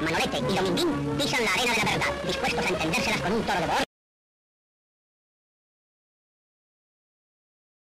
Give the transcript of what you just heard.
Manolete y Dominguín pisan la arena de la verdad, dispuestos a entendérselas con un toro de bor